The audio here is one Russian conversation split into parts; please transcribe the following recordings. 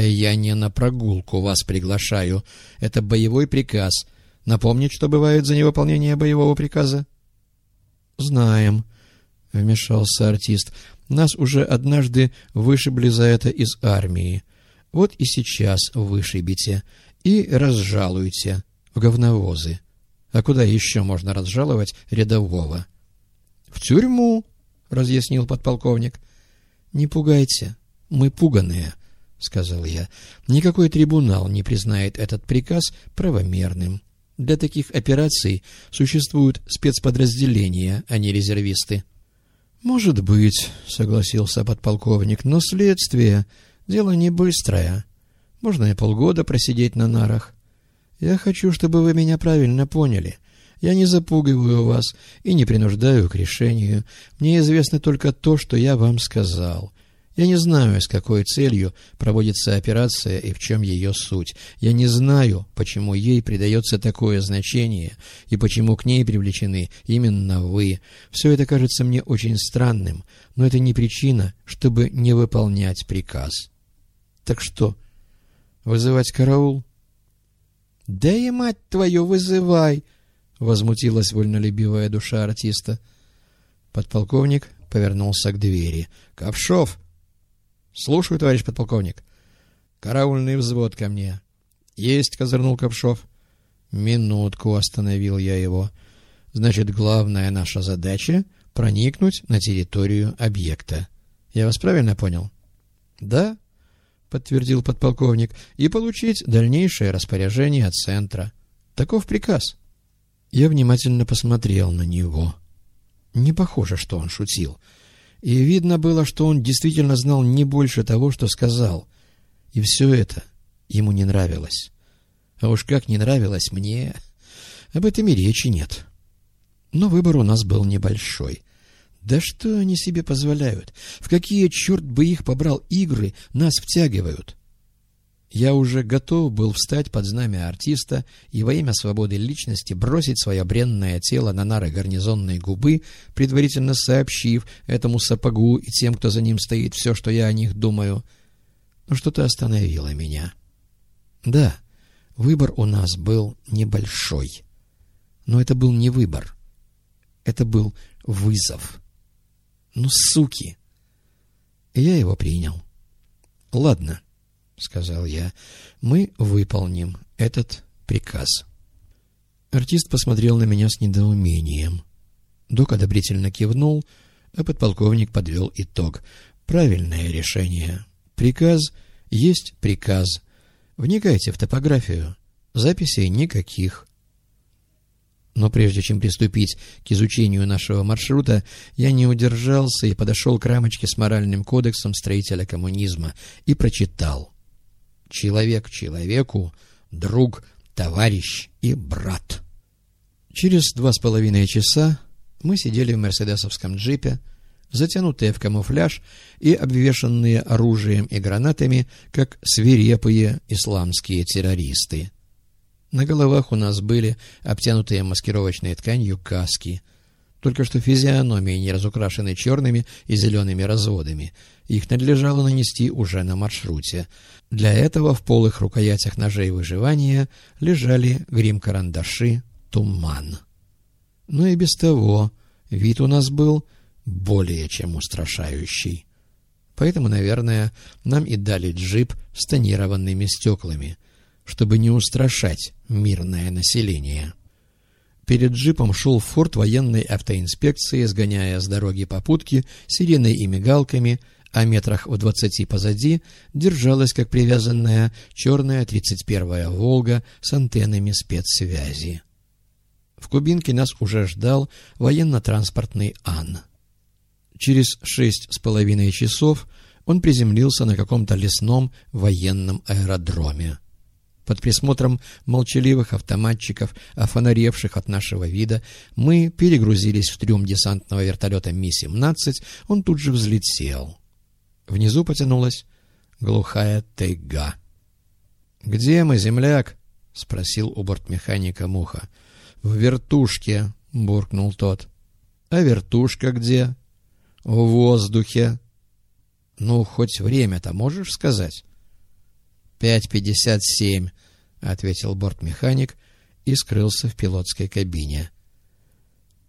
«Я не на прогулку вас приглашаю. Это боевой приказ. Напомнить, что бывает за невыполнение боевого приказа?» «Знаем», — вмешался артист. «Нас уже однажды вышибли за это из армии. Вот и сейчас вышибите и разжалуйте в говновозы. А куда еще можно разжаловать рядового?» «В тюрьму», — разъяснил подполковник. «Не пугайте, мы пуганые», — сказал я. «Никакой трибунал не признает этот приказ правомерным. Для таких операций существуют спецподразделения, а не резервисты». «Может быть», — согласился подполковник, — «но следствие — дело не быстрое. Можно и полгода просидеть на нарах. Я хочу, чтобы вы меня правильно поняли. Я не запугиваю вас и не принуждаю к решению. Мне известно только то, что я вам сказал. Я не знаю, с какой целью проводится операция и в чем ее суть. Я не знаю, почему ей придается такое значение и почему к ней привлечены именно вы. Все это кажется мне очень странным, но это не причина, чтобы не выполнять приказ. Так что, вызывать караул? — Да и мать твою, вызывай! — возмутилась вольнолюбивая душа артиста. Подполковник повернулся к двери. — Ковшов! —— Слушаю, товарищ подполковник. — Караульный взвод ко мне. — Есть, — козырнул Ковшов. — Минутку, — остановил я его. — Значит, главная наша задача — проникнуть на территорию объекта. Я вас правильно понял? — Да, — подтвердил подполковник, — и получить дальнейшее распоряжение от центра. Таков приказ. Я внимательно посмотрел на него. Не похоже, что он шутил. — и видно было, что он действительно знал не больше того, что сказал. И все это ему не нравилось. А уж как не нравилось мне, об этом и речи нет. Но выбор у нас был небольшой. Да что они себе позволяют? В какие, черт бы их побрал, игры нас втягивают? Я уже готов был встать под знамя артиста и во имя свободы личности бросить свое бренное тело на нары гарнизонной губы, предварительно сообщив этому сапогу и тем, кто за ним стоит, все, что я о них думаю. Но что-то остановило меня. Да, выбор у нас был небольшой. Но это был не выбор. Это был вызов. Ну, суки! Я его принял. Ладно. — сказал я, — мы выполним этот приказ. Артист посмотрел на меня с недоумением. Док одобрительно кивнул, а подполковник подвел итог. Правильное решение. Приказ есть приказ. Вникайте в топографию. Записей никаких. Но прежде чем приступить к изучению нашего маршрута, я не удержался и подошел к рамочке с моральным кодексом строителя коммунизма и прочитал человек человеку, друг, товарищ и брат. Через два с половиной часа мы сидели в мерседесовском джипе, затянутые в камуфляж и обвешанные оружием и гранатами, как свирепые исламские террористы. На головах у нас были обтянутые маскировочной тканью каски — только что физиономии не разукрашены черными и зелеными разводами. Их надлежало нанести уже на маршруте. Для этого в полых рукоятях ножей выживания лежали грим-карандаши «Туман». Но и без того вид у нас был более чем устрашающий. Поэтому, наверное, нам и дали джип с тонированными стеклами, чтобы не устрашать мирное население. Перед джипом шел форт военной автоинспекции, сгоняя с дороги попутки сиреной и мигалками, а метрах в двадцати позади держалась, как привязанная, черная 31-я «Волга» с антеннами спецсвязи. В Кубинке нас уже ждал военно-транспортный «Ан». Через шесть с половиной часов он приземлился на каком-то лесном военном аэродроме. Под присмотром молчаливых автоматчиков, офонаревших от нашего вида, мы перегрузились в трюм десантного вертолета Ми-17, он тут же взлетел. Внизу потянулась глухая тайга. — Где мы, земляк? — спросил у бортмеханика Муха. — В вертушке, — буркнул тот. — А вертушка где? — В воздухе. — Ну, хоть время-то можешь сказать? «Пять пятьдесят семь», — ответил бортмеханик и скрылся в пилотской кабине.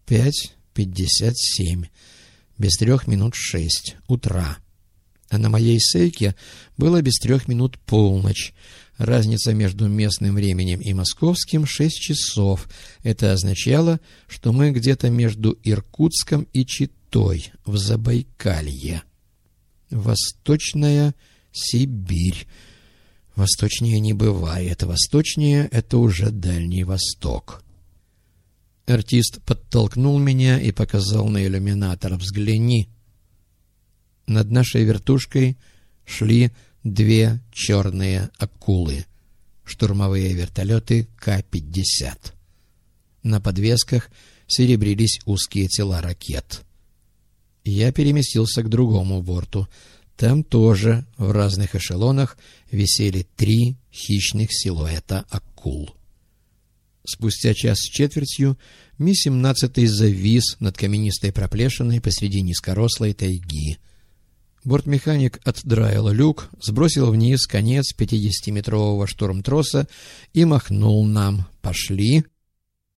«Пять пятьдесят семь. Без трех минут шесть. Утра». А на моей сейке было без трех минут полночь. Разница между местным временем и московским — шесть часов. Это означало, что мы где-то между Иркутском и Читой, в Забайкалье. Восточная Сибирь. Восточнее не бывает. Восточнее — это уже Дальний Восток. Артист подтолкнул меня и показал на иллюминатор. «Взгляни!» Над нашей вертушкой шли две черные акулы, штурмовые вертолеты К-50. На подвесках серебрились узкие тела ракет. Я переместился к другому борту. Там тоже в разных эшелонах висели три хищных силуэта акул. Спустя час с четвертью Ми-17 завис над каменистой проплешиной посреди низкорослой тайги — Бортмеханик отдраил люк, сбросил вниз конец 50-метрового штурмтроса и махнул нам «Пошли!»